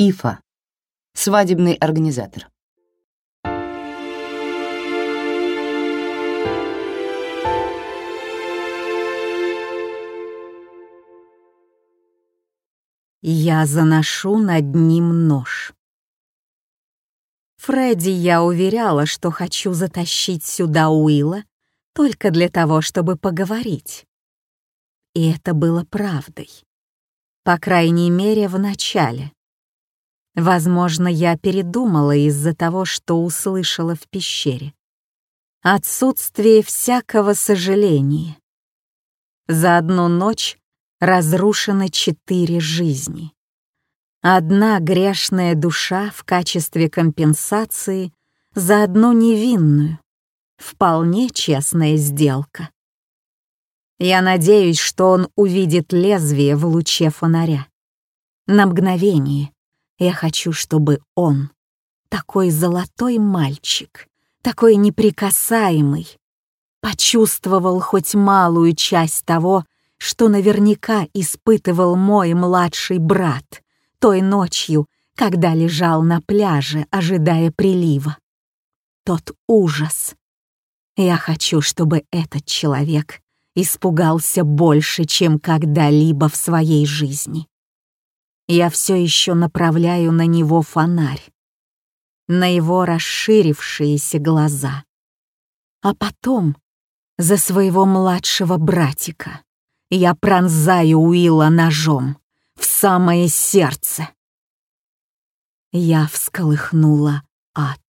Ифа. Свадебный организатор. Я заношу над ним нож. Фредди я уверяла, что хочу затащить сюда Уилла только для того, чтобы поговорить. И это было правдой. По крайней мере, в начале. Возможно, я передумала из-за того, что услышала в пещере. Отсутствие всякого сожаления. За одну ночь разрушены четыре жизни. Одна грешная душа в качестве компенсации за одну невинную. Вполне честная сделка. Я надеюсь, что он увидит лезвие в луче фонаря. На мгновение я хочу, чтобы он, такой золотой мальчик, такой неприкасаемый, почувствовал хоть малую часть того, что наверняка испытывал мой младший брат той ночью, когда лежал на пляже, ожидая прилива. Тот ужас. Я хочу, чтобы этот человек испугался больше, чем когда-либо в своей жизни. Я все еще направляю на него фонарь, на его расширившиеся глаза. А потом за своего младшего братика я пронзаю Уилла ножом в самое сердце. Я всколыхнула ад.